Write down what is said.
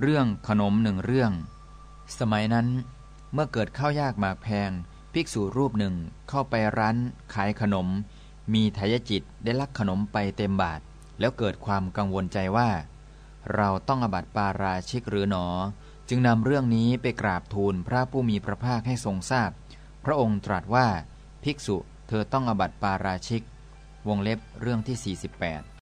เรื่องขนมหนึ่งเรื่อง สมัยนั้น เมื่อเกิดข้าวยากหมากแพง ภิกษุรูปหนึ่งเข้าไปร้านขายขนม มีทายจิตได้ลักขนมไปเต็มบาท แล้วเกิดความกังวลใจว่า เราต้องอบัติปาราชิกหรือหนอ จึงนำเรื่องนี้ไปกราบทูลพระผู้มีพระภาคให้ทรงทราบพพระองค์ตรัสว่า ภิกษุเธอต้องอบัติปาราชิก วงเล็บเรื่องที่ 48